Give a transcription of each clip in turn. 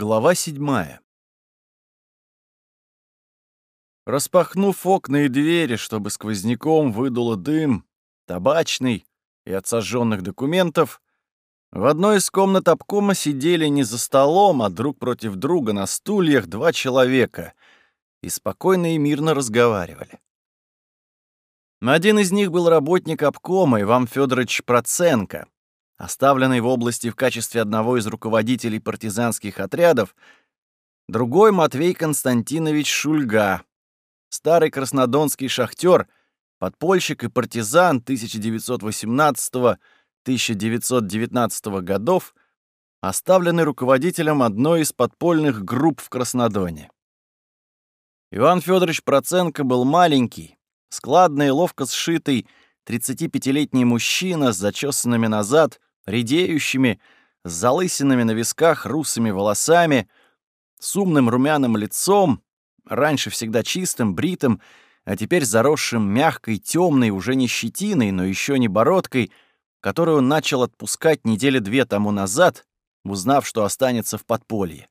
Глава седьмая. Распахнув окна и двери, чтобы сквозняком выдуло дым, табачный и от сожженных документов, в одной из комнат обкома сидели не за столом, а друг против друга на стульях два человека и спокойно и мирно разговаривали. Один из них был работник обкома Иван Федорович Проценко, оставленный в области в качестве одного из руководителей партизанских отрядов, другой — Матвей Константинович Шульга, старый краснодонский шахтер, подпольщик и партизан 1918-1919 годов, оставленный руководителем одной из подпольных групп в Краснодоне. Иван Федорович Проценко был маленький, складный и ловко сшитый 35-летний мужчина с зачесанными назад, редеющими, с залысинами на висках, русыми волосами, с умным румяным лицом, раньше всегда чистым, бритым, а теперь заросшим мягкой, темной, уже не щетиной, но еще не бородкой, которую он начал отпускать недели две тому назад, узнав, что останется в подполье.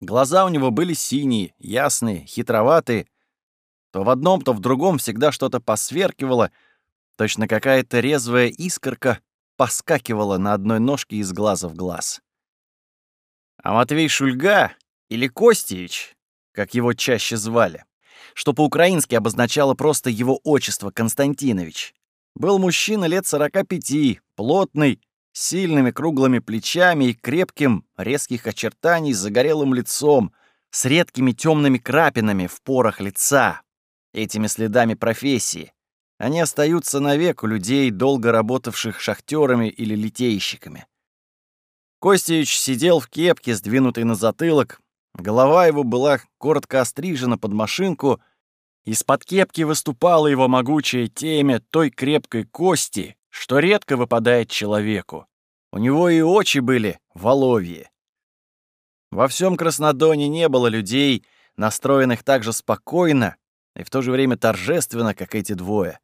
Глаза у него были синие, ясные, хитроватые. То в одном, то в другом всегда что-то посверкивало, точно какая-то резвая искорка поскакивала на одной ножке из глаза в глаз. А Матвей Шульга, или Костевич, как его чаще звали, что по-украински обозначало просто его отчество Константинович, был мужчина лет 45, плотный, с сильными круглыми плечами и крепким, резких очертаний загорелым лицом, с редкими темными крапинами в порах лица, этими следами профессии, они остаются навек у людей, долго работавших шахтерами или литейщиками. Костевич сидел в кепке, сдвинутой на затылок. Голова его была коротко острижена под машинку. Из-под кепки выступала его могучая темя той крепкой кости, что редко выпадает человеку. У него и очи были воловьи. Во всем Краснодоне не было людей, настроенных так же спокойно и в то же время торжественно, как эти двое.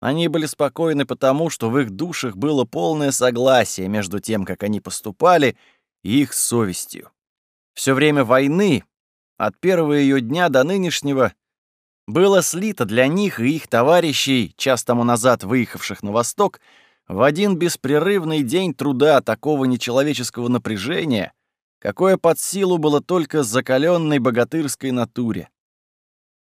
Они были спокойны потому, что в их душах было полное согласие между тем, как они поступали, и их совестью. Все время войны, от первого ее дня до нынешнего, было слито для них и их товарищей, час тому назад выехавших на восток, в один беспрерывный день труда такого нечеловеческого напряжения, какое под силу было только закаленной богатырской натуре.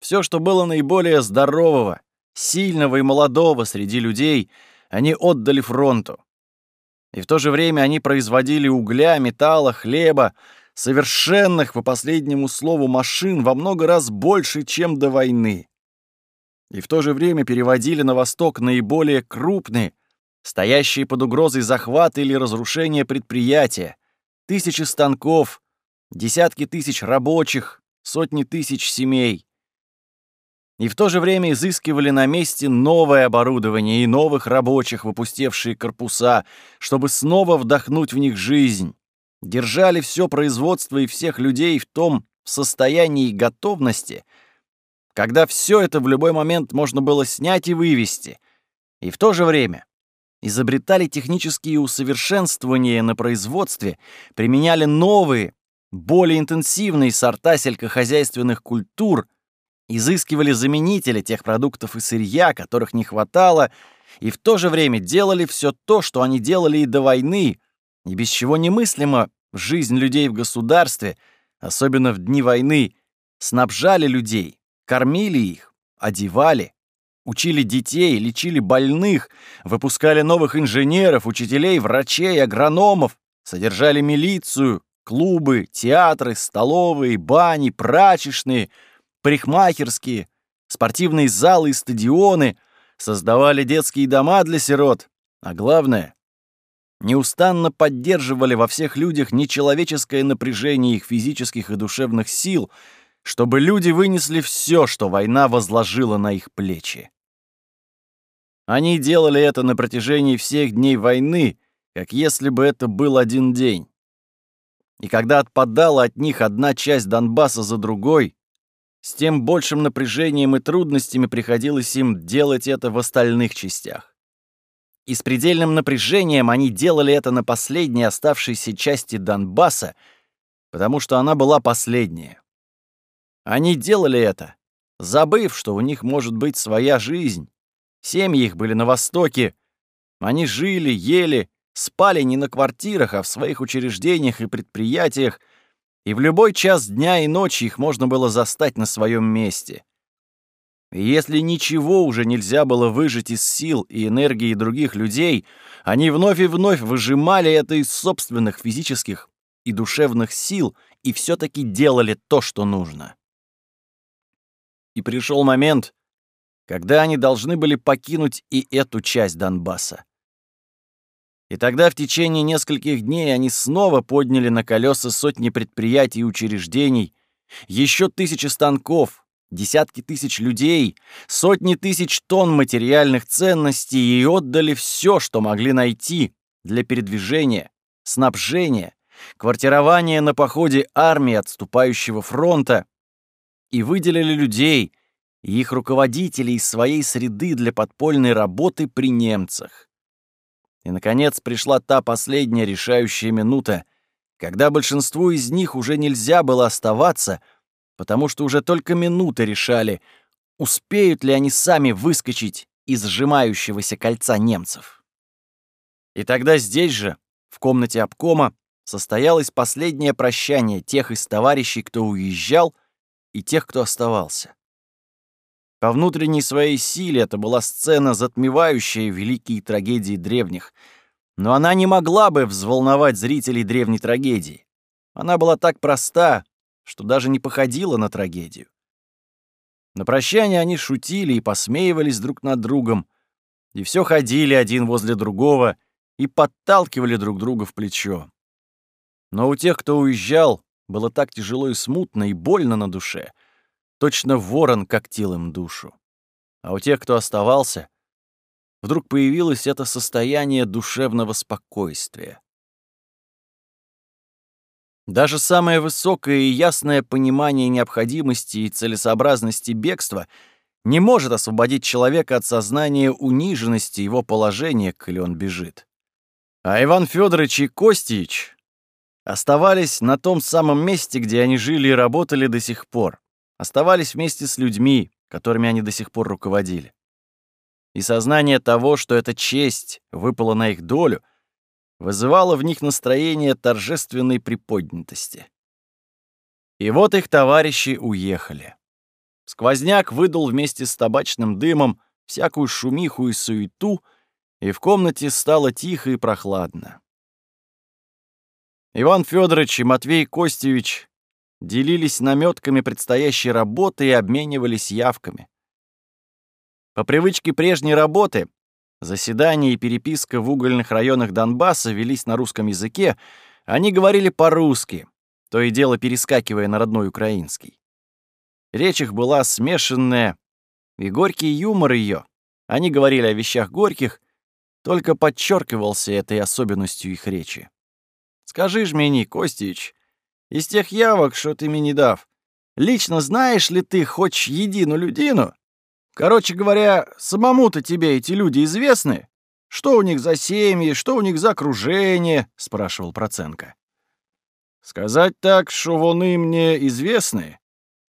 Все, что было наиболее здорового, сильного и молодого среди людей, они отдали фронту. И в то же время они производили угля, металла, хлеба, совершенных, по последнему слову, машин во много раз больше, чем до войны. И в то же время переводили на восток наиболее крупные, стоящие под угрозой захвата или разрушения предприятия, тысячи станков, десятки тысяч рабочих, сотни тысяч семей и в то же время изыскивали на месте новое оборудование и новых рабочих, выпустевшие корпуса, чтобы снова вдохнуть в них жизнь. Держали все производство и всех людей в том состоянии готовности, когда все это в любой момент можно было снять и вывести, и в то же время изобретали технические усовершенствования на производстве, применяли новые, более интенсивные сорта сельскохозяйственных культур — изыскивали заменители тех продуктов и сырья, которых не хватало, и в то же время делали все то, что они делали и до войны, и без чего немыслимо жизнь людей в государстве, особенно в дни войны, снабжали людей, кормили их, одевали, учили детей, лечили больных, выпускали новых инженеров, учителей, врачей, агрономов, содержали милицию, клубы, театры, столовые, бани, прачечные — парикмахерские, спортивные залы и стадионы, создавали детские дома для сирот, а главное, неустанно поддерживали во всех людях нечеловеческое напряжение их физических и душевных сил, чтобы люди вынесли все, что война возложила на их плечи. Они делали это на протяжении всех дней войны, как если бы это был один день. И когда отпадала от них одна часть Донбасса за другой, с тем большим напряжением и трудностями приходилось им делать это в остальных частях. И с предельным напряжением они делали это на последней оставшейся части Донбасса, потому что она была последняя. Они делали это, забыв, что у них может быть своя жизнь. Семьи их были на Востоке. Они жили, ели, спали не на квартирах, а в своих учреждениях и предприятиях, и в любой час дня и ночи их можно было застать на своем месте. И если ничего уже нельзя было выжать из сил и энергии других людей, они вновь и вновь выжимали это из собственных физических и душевных сил и все таки делали то, что нужно. И пришел момент, когда они должны были покинуть и эту часть Донбасса. И тогда в течение нескольких дней они снова подняли на колеса сотни предприятий и учреждений, еще тысячи станков, десятки тысяч людей, сотни тысяч тонн материальных ценностей и отдали все, что могли найти для передвижения, снабжения, квартирования на походе армии отступающего фронта и выделили людей и их руководителей из своей среды для подпольной работы при немцах. И, наконец, пришла та последняя решающая минута, когда большинству из них уже нельзя было оставаться — потому что уже только минуты решали, успеют ли они сами выскочить из сжимающегося кольца немцев. И тогда здесь же, в комнате обкома, состоялось последнее прощание тех из товарищей, кто уезжал, и тех, кто оставался. По внутренней своей силе это была сцена, затмевающая великие трагедии древних, но она не могла бы взволновать зрителей древней трагедии. Она была так проста, что даже не походило на трагедию. На прощание они шутили и посмеивались друг над другом, и все ходили один возле другого и подталкивали друг друга в плечо. Но у тех, кто уезжал, было так тяжело и смутно, и больно на душе. Точно ворон когтил им душу. А у тех, кто оставался, вдруг появилось это состояние душевного спокойствия. Даже самое высокое и ясное понимание необходимости и целесообразности бегства не может освободить человека от сознания униженности его положения, коли он бежит. А Иван Федорович и Костич оставались на том самом месте, где они жили и работали до сих пор. Оставались вместе с людьми, которыми они до сих пор руководили. И сознание того, что эта честь выпала на их долю — вызывало в них настроение торжественной приподнятости. И вот их товарищи уехали. Сквозняк выдул вместе с табачным дымом всякую шумиху и суету, и в комнате стало тихо и прохладно. Иван Федорович и Матвей Костевич делились наметками предстоящей работы и обменивались явками. По привычке прежней работы Заседания и переписка в угольных районах Донбасса велись на русском языке, они говорили по-русски, то и дело перескакивая на родной украинский. Речь их была смешанная, и горький юмор ее. Они говорили о вещах горьких, только подчеркивался этой особенностью их речи. «Скажи ж мені, Костич, из тех явок, что ты мне дав, лично знаешь ли ты хоть едину людину, Короче говоря, самому-то тебе эти люди известны? Что у них за семьи, что у них за окружение?» — спрашивал Проценко. «Сказать так, что вони мне известны,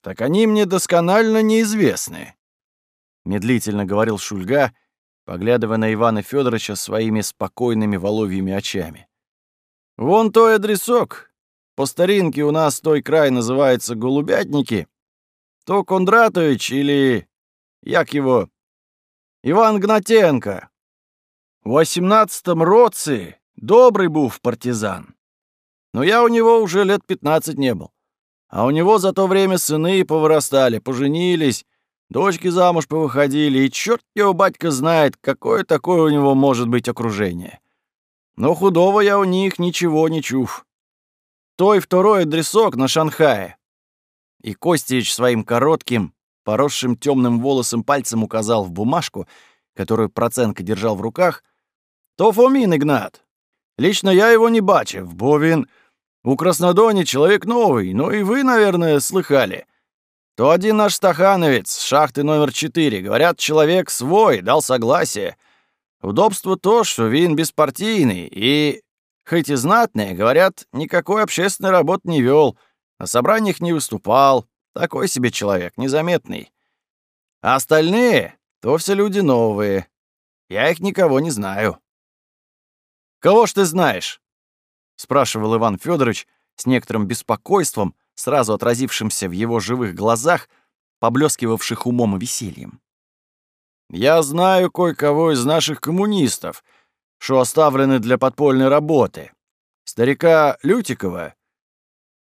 так они мне досконально неизвестны», — медлительно говорил Шульга, поглядывая на Ивана Федоровича своими спокойными воловьими очами. «Вон той адресок. По старинке у нас той край называется Голубятники. То Кондратович или як его, Иван Гнатенко. В восемнадцатом році добрый був партизан. Но я у него уже лет пятнадцать не был. А у него за то время сыны повырастали, поженились, дочки замуж повыходили, и черт его батька знает, какое такое у него может быть окружение. Но худого я у них ничего не чув. Той второй адресок на Шанхае. И Костич своим коротким, поросшим темным волосом пальцем указал в бумажку, которую Проценко держал в руках, «То Фомин Игнат. Лично я его не бачив, бо він у Краснодоне человек новый, ну и вы, наверное, слыхали. То один наш стахановец, шахты номер 4, говорят, человек свой, дал согласие. Удобство то, что він беспартийный, и хоть и знатные, говорят, никакой общественной работы не вел, на собраниях не выступал, такой себе человек, незаметный. А остальные — то все люди новые. Я их никого не знаю. «Кого ж ты знаешь?» — спрашивал Иван Федорович с некоторым беспокойством, сразу отразившимся в его живых глазах, поблескивавших умом и весельем. «Я знаю кое-кого из наших коммунистов, что оставлены для подпольной работы. Старика Лютикова.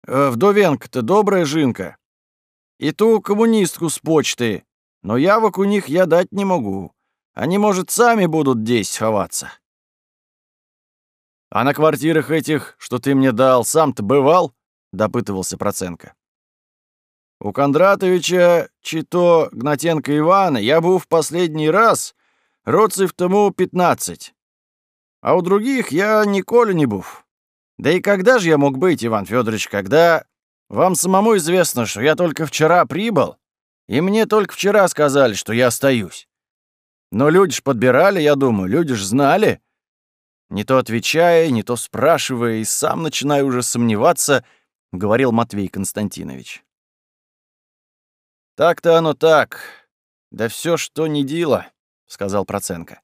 Э, Вдовенка-то добрая жинка. И ту коммунистку с почты. Но явок у них я дать не могу. Они, может, сами будут здесь ховаться. «А на квартирах этих, что ты мне дал, сам-то бывал?» — допытывался Проценко. «У Кондратовича, Чито, Гнатенко Ивана я был в последний раз, роцев тому пятнадцать. А у других я николи не був. Да и когда же я мог быть, Иван Федорович, когда вам самому известно, что я только вчера прибыл, и мне только вчера сказали, что я остаюсь. Но люди ж подбирали, я думаю, люди ж знали, не то отвечая, не то спрашивая, и сам начинаю уже сомневаться, — говорил Матвей Константинович. «Так-то оно так. Да все, что не дело», — сказал Проценко.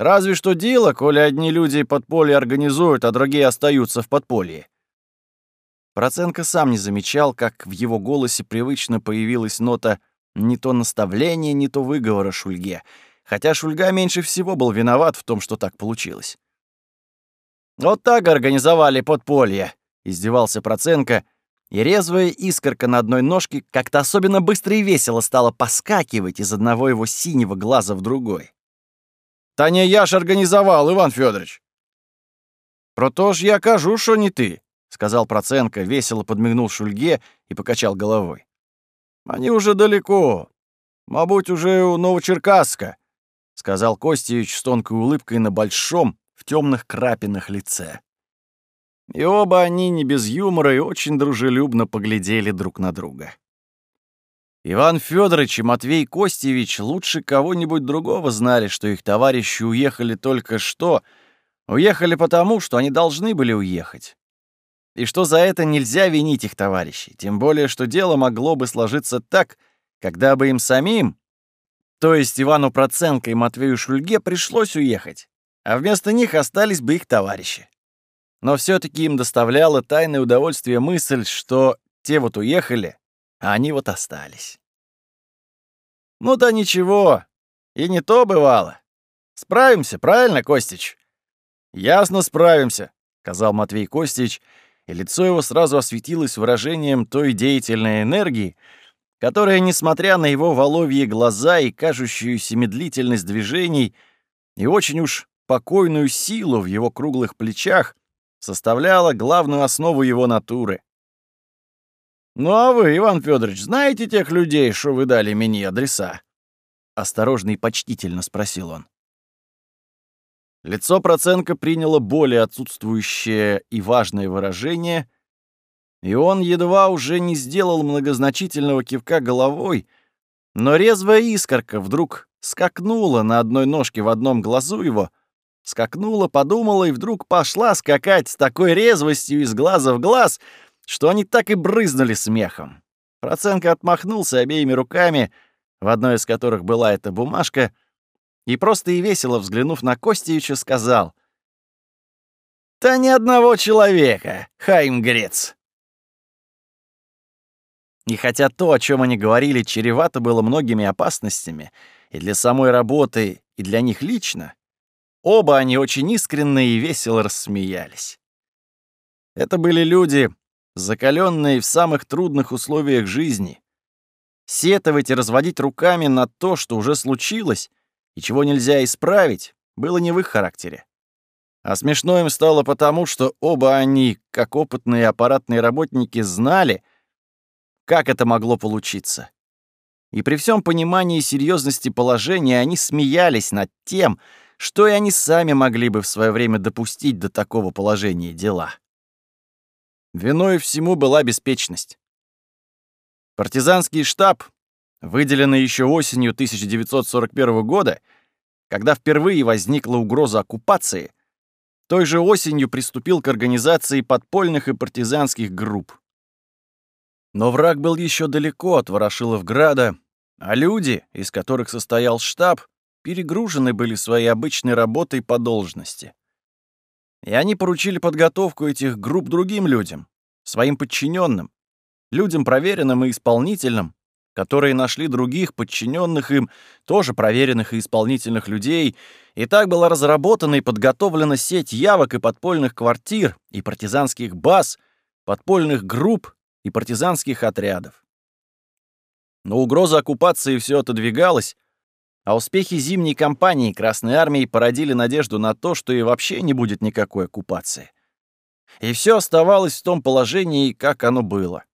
«Разве что дело, коли одни люди подполье организуют, а другие остаются в подполье». Проценко сам не замечал, как в его голосе привычно появилась нота не то наставления, не то выговора Шульге — хотя Шульга меньше всего был виноват в том, что так получилось. «Вот так организовали подполье», — издевался Проценко, и резвая искорка на одной ножке как-то особенно быстро и весело стала поскакивать из одного его синего глаза в другой. «Та не я ж организовал, Иван Федорович. «Про то ж я кажу, что не ты», — сказал Проценко, весело подмигнул Шульге и покачал головой. «Они уже далеко. Мабуть, уже у Новочеркасска сказал Костевич с тонкой улыбкой на большом, в темных крапинах лице. И оба они не без юмора и очень дружелюбно поглядели друг на друга. Иван Федорович и Матвей Костевич лучше кого-нибудь другого знали, что их товарищи уехали только что, уехали потому, что они должны были уехать. И что за это нельзя винить их товарищей, тем более, что дело могло бы сложиться так, когда бы им самим, то есть Ивану Проценко и Матвею Шульге пришлось уехать, а вместо них остались бы их товарищи. Но все таки им доставляло тайное удовольствие мысль, что те вот уехали, а они вот остались. Ну да ничего, и не то бывало. Справимся, правильно, Костич? Ясно справимся, сказал Матвей Костич, и лицо его сразу осветилось выражением той деятельной энергии, которая, несмотря на его воловьи глаза и кажущуюся медлительность движений, и очень уж покойную силу в его круглых плечах, составляла главную основу его натуры. «Ну а вы, Иван Федорович, знаете тех людей, что вы дали мне адреса?» Осторожно и почтительно спросил он. Лицо Проценко приняло более отсутствующее и важное выражение — и он едва уже не сделал многозначительного кивка головой, но резвая искорка вдруг скакнула на одной ножке в одном глазу его, скакнула, подумала и вдруг пошла скакать с такой резвостью из глаза в глаз, что они так и брызнули смехом. Проценко отмахнулся обеими руками, в одной из которых была эта бумажка, и просто и весело взглянув на Костевича, сказал «Та ни одного человека, Хайм Грец!» И хотя то, о чем они говорили, чревато было многими опасностями, и для самой работы, и для них лично, оба они очень искренне и весело рассмеялись. Это были люди, закаленные в самых трудных условиях жизни. Сетовать и разводить руками на то, что уже случилось, и чего нельзя исправить, было не в их характере. А смешно им стало потому, что оба они, как опытные аппаратные работники, знали, как это могло получиться? И при всем понимании серьезности положения они смеялись над тем, что и они сами могли бы в свое время допустить до такого положения дела. Виной всему была беспечность. Партизанский штаб, выделенный еще осенью 1941 года, когда впервые возникла угроза оккупации, той же осенью приступил к организации подпольных и партизанских групп. Но враг был еще далеко от Ворошиловграда, а люди, из которых состоял штаб, перегружены были своей обычной работой по должности. И они поручили подготовку этих групп другим людям, своим подчиненным, людям проверенным и исполнительным, которые нашли других подчиненных им, тоже проверенных и исполнительных людей, и так была разработана и подготовлена сеть явок и подпольных квартир, и партизанских баз, подпольных групп и партизанских отрядов. Но угроза оккупации все отодвигалась, а успехи зимней кампании Красной Армии породили надежду на то, что и вообще не будет никакой оккупации. И все оставалось в том положении, как оно было.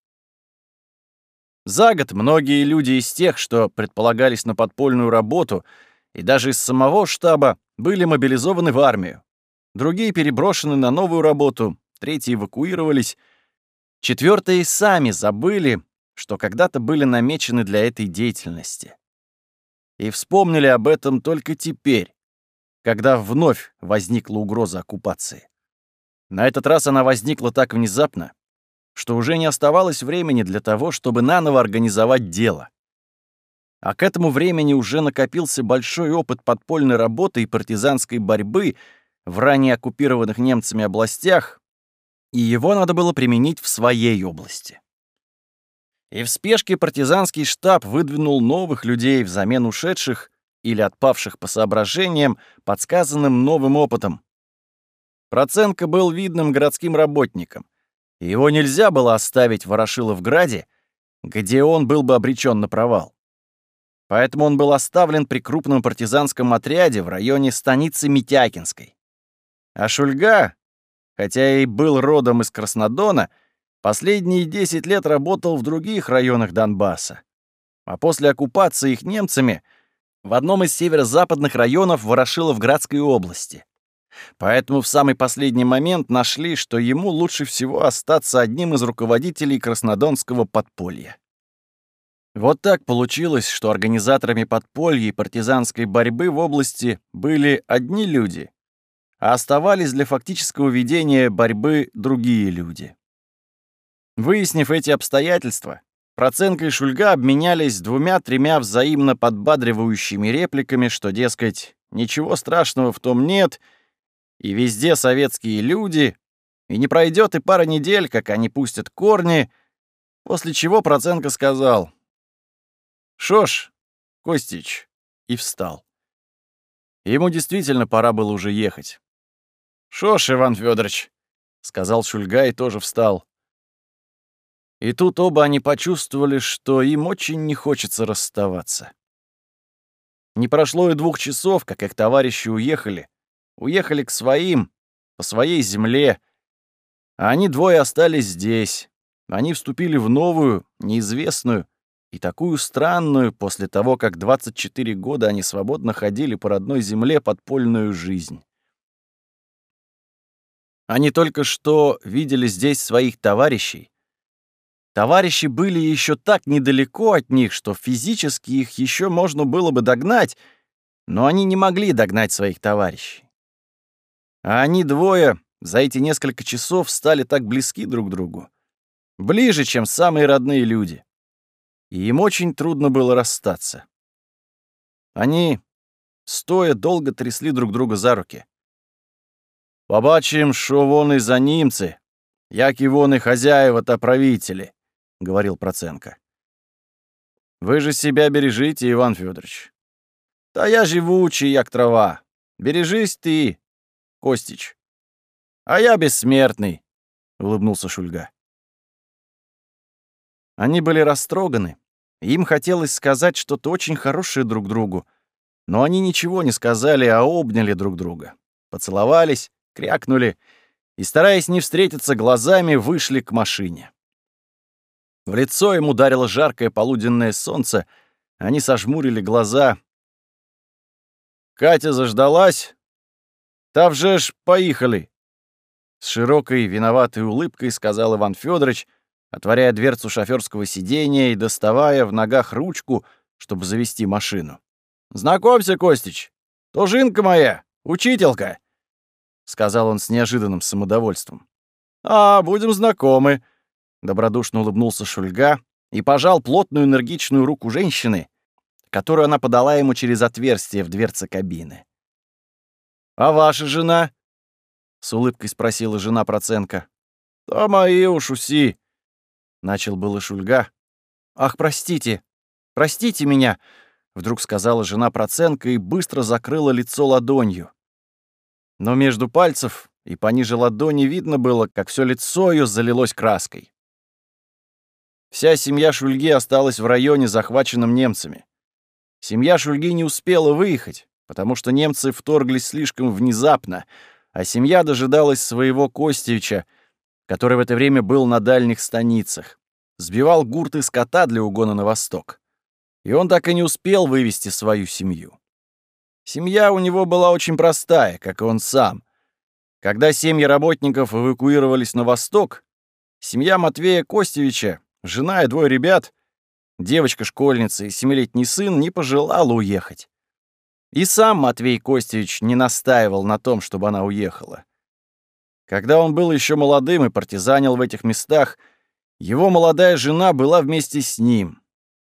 За год многие люди из тех, что предполагались на подпольную работу, и даже из самого штаба, были мобилизованы в армию. Другие переброшены на новую работу, третьи эвакуировались. Четвертые сами забыли, что когда-то были намечены для этой деятельности. И вспомнили об этом только теперь, когда вновь возникла угроза оккупации. На этот раз она возникла так внезапно, что уже не оставалось времени для того, чтобы наново организовать дело. А к этому времени уже накопился большой опыт подпольной работы и партизанской борьбы в ранее оккупированных немцами областях, и его надо было применить в своей области. И в спешке партизанский штаб выдвинул новых людей взамен ушедших или отпавших по соображениям, подсказанным новым опытом. Проценко был видным городским работником, его нельзя было оставить в Ворошиловграде, где он был бы обречен на провал. Поэтому он был оставлен при крупном партизанском отряде в районе станицы Митякинской. А Шульга, хотя и был родом из Краснодона, последние 10 лет работал в других районах Донбасса. А после оккупации их немцами в одном из северо-западных районов Ворошиловградской области. Поэтому в самый последний момент нашли, что ему лучше всего остаться одним из руководителей краснодонского подполья. Вот так получилось, что организаторами подполья и партизанской борьбы в области были одни люди, а оставались для фактического ведения борьбы другие люди. Выяснив эти обстоятельства, Проценко и Шульга обменялись двумя-тремя взаимно подбадривающими репликами, что, дескать, ничего страшного в том нет — и везде советские люди, и не пройдет и пара недель, как они пустят корни, после чего Проценко сказал «Шош, Костич», и встал. Ему действительно пора было уже ехать. «Шош, Иван Федорович», — сказал Шульга и тоже встал. И тут оба они почувствовали, что им очень не хочется расставаться. Не прошло и двух часов, как их товарищи уехали, уехали к своим, по своей земле, а они двое остались здесь. Они вступили в новую, неизвестную и такую странную после того, как 24 года они свободно ходили по родной земле подпольную жизнь. Они только что видели здесь своих товарищей. Товарищи были еще так недалеко от них, что физически их еще можно было бы догнать, но они не могли догнать своих товарищей. А они двое за эти несколько часов стали так близки друг к другу. Ближе, чем самые родные люди. И им очень трудно было расстаться. Они, стоя, долго трясли друг друга за руки. «Побачим, що вони за німці, як і вони хозяева та правители», — говорил Проценко. «Вы же себя бережите, Иван Федорович. Та я живучий, як трава. Бережись ты, Костич. А я бессмертный, улыбнулся Шульга. Они были растроганы. Им хотелось сказать что-то очень хорошее друг другу, но они ничего не сказали, а обняли друг друга. Поцеловались, крякнули и, стараясь не встретиться глазами, вышли к машине. В лицо им ударило жаркое полуденное солнце, они сожмурили глаза. Катя заждалась, «Та вже ж поехали!» С широкой виноватой улыбкой сказал Иван Федорович, отворяя дверцу шофёрского сиденья и доставая в ногах ручку, чтобы завести машину. «Знакомься, Костич, тужинка моя, учителька. сказал он с неожиданным самодовольством. «А, будем знакомы», — добродушно улыбнулся Шульга и пожал плотную энергичную руку женщины, которую она подала ему через отверстие в дверце кабины. «А ваша жена?» — с улыбкой спросила жена Проценко. «Да мои уж уси», — начал было Шульга. «Ах, простите, простите меня», — вдруг сказала жена Проценко и быстро закрыла лицо ладонью. Но между пальцев и пониже ладони видно было, как все лицо ее залилось краской. Вся семья Шульги осталась в районе, захваченном немцами. Семья Шульги не успела выехать, потому что немцы вторглись слишком внезапно, а семья дожидалась своего Костевича, который в это время был на дальних станицах. Сбивал гурты скота для угона на восток. И он так и не успел вывести свою семью. Семья у него была очень простая, как и он сам. Когда семьи работников эвакуировались на восток, семья Матвея Костевича, жена и двое ребят, девочка-школьница и семилетний сын, не пожелала уехать. И сам Матвей Костевич не настаивал на том, чтобы она уехала. Когда он был еще молодым и партизанил в этих местах, его молодая жена была вместе с ним.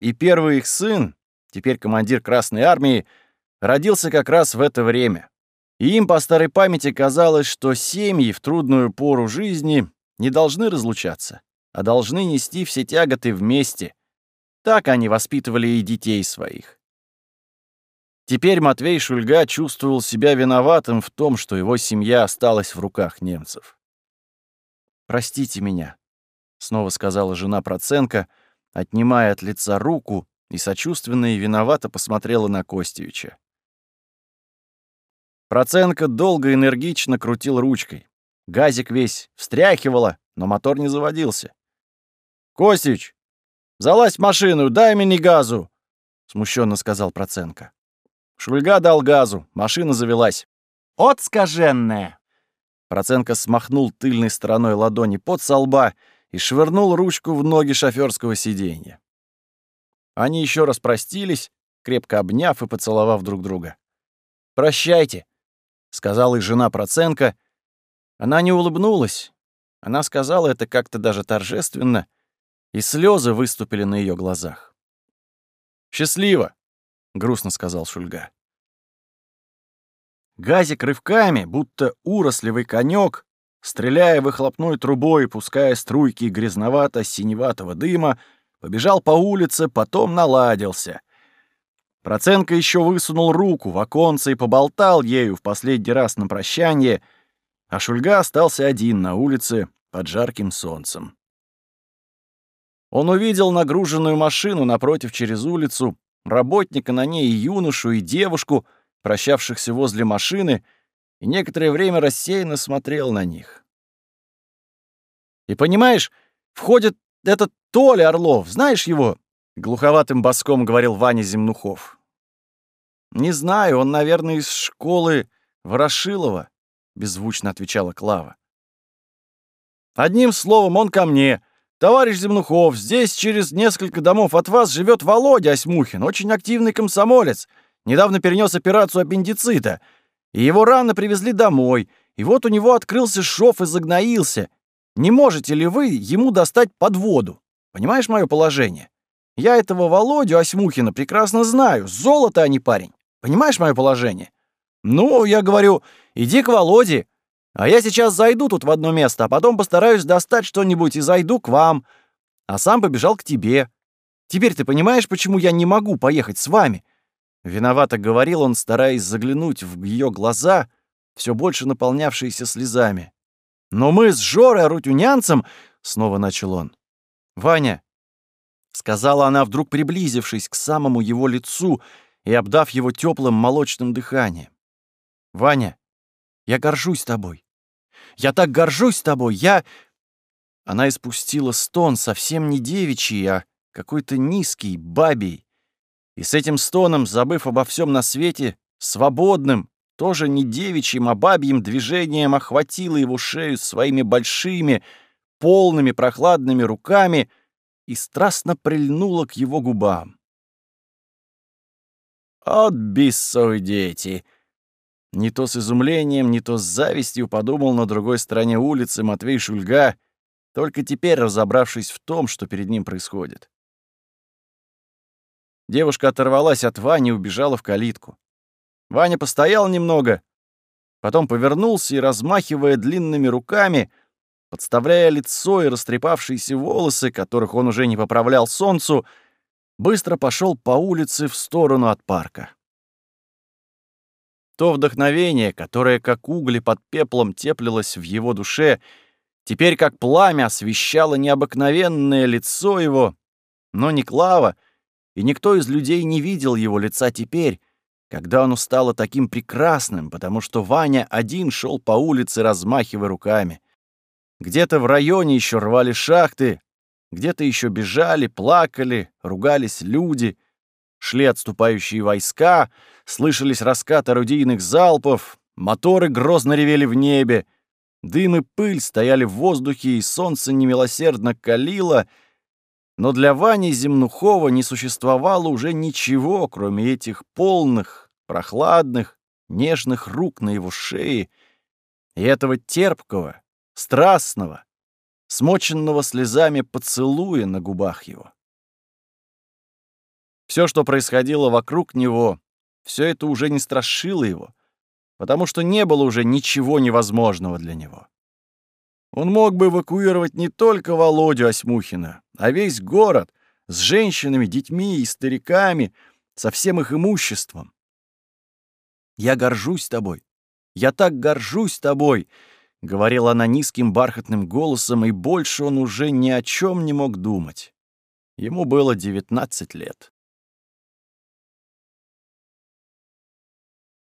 И первый их сын, теперь командир Красной Армии, родился как раз в это время. И им по старой памяти казалось, что семьи в трудную пору жизни не должны разлучаться, а должны нести все тяготы вместе. Так они воспитывали и детей своих. Теперь Матвей Шульга чувствовал себя виноватым в том, что его семья осталась в руках немцев. «Простите меня», — снова сказала жена Проценко, отнимая от лица руку и сочувственно и виновато посмотрела на Костевича. Проценко долго энергично крутил ручкой. Газик весь встряхивало, но мотор не заводился. «Костич, залазь в машину, дай мне газу!» — смущенно сказал Проценко. Шульга дал газу, машина завелась. «От скаженная!» Проценко смахнул тыльной стороной ладони под солба и швырнул ручку в ноги шофёрского сиденья. Они еще раз простились, крепко обняв и поцеловав друг друга. «Прощайте», — сказала и жена Проценко. Она не улыбнулась. Она сказала это как-то даже торжественно, и слезы выступили на ее глазах. «Счастливо!» — грустно сказал Шульга. Газик рывками, будто уросливый конек, стреляя выхлопной трубой, пуская струйки грязновато-синеватого дыма, побежал по улице, потом наладился. Проценко еще высунул руку в оконце и поболтал ею в последний раз на прощание, а Шульга остался один на улице под жарким солнцем. Он увидел нагруженную машину напротив через улицу, работника на ней и юношу, и девушку, прощавшихся возле машины, и некоторое время рассеянно смотрел на них. «И понимаешь, входит этот Толя Орлов, знаешь его?» Глуховатым боском говорил Ваня Земнухов. «Не знаю, он, наверное, из школы Ворошилова», — беззвучно отвечала Клава. «Одним словом, он ко мне. Товарищ Земнухов, здесь через несколько домов от вас живет Володя Осьмухин, очень активный комсомолец. Недавно перенес операцию аппендицита. И его рано привезли домой. И вот у него открылся шов и загноился. Не можете ли вы ему достать под воду? Понимаешь мое положение?» Я этого Володю Осьмухина прекрасно знаю. Золото, а не парень. Понимаешь мое положение? Ну, я говорю, иди к Володе. А я сейчас зайду тут в одно место, а потом постараюсь достать что-нибудь и зайду к вам. А сам побежал к тебе. Теперь ты понимаешь, почему я не могу поехать с вами?» Виновато говорил он, стараясь заглянуть в ее глаза, все больше наполнявшиеся слезами. «Но мы с Жорой Арутюнянцем...» — снова начал он. «Ваня, сказала она, вдруг приблизившись к самому его лицу и обдав его теплым молочным дыханием. «Ваня, я горжусь тобой. Я так горжусь тобой. Я...» Она испустила стон, совсем не девичий, а какой-то низкий, бабий. И с этим стоном, забыв обо всем на свете, свободным, тоже не девичьим, а бабьим движением охватила его шею своими большими, полными прохладными руками — и страстно прильнула к его губам. «От бессовы дети!» Не то с изумлением, не то с завистью подумал на другой стороне улицы Матвей Шульга, только теперь разобравшись в том, что перед ним происходит. Девушка оторвалась от Вани и убежала в калитку. Ваня постоял немного, потом повернулся и, размахивая длинными руками, подставляя лицо и растрепавшиеся волосы, которых он уже не поправлял солнцу, быстро пошел по улице в сторону от парка. То вдохновение, которое как угли под пеплом теплилось в его душе, теперь как пламя освещало необыкновенное лицо его, но ни Клава и никто из людей не видел его лица теперь, когда оно стало таким прекрасным, потому что Ваня один шел по улице, размахивая руками. Где-то в районе еще рвали шахты, где-то еще бежали, плакали, ругались люди, шли отступающие войска, слышались раскаты орудийных залпов, моторы грозно ревели в небе, дым и пыль стояли в воздухе, и солнце немилосердно калило, но для Вани Земнухова не существовало уже ничего, кроме этих полных, прохладных, нежных рук на его шее и этого терпкого, страстного, смоченного слезами поцелуя на губах его. Все, что происходило вокруг него, все это уже не страшило его, потому что не было уже ничего невозможного для него. Он мог бы эвакуировать не только Володю Осьмухина, а весь город с женщинами, детьми и стариками, со всем их имуществом. «Я горжусь тобой. Я так горжусь тобой», — говорила она низким бархатным голосом, и больше он уже ни о чем не мог думать. Ему было девятнадцать лет.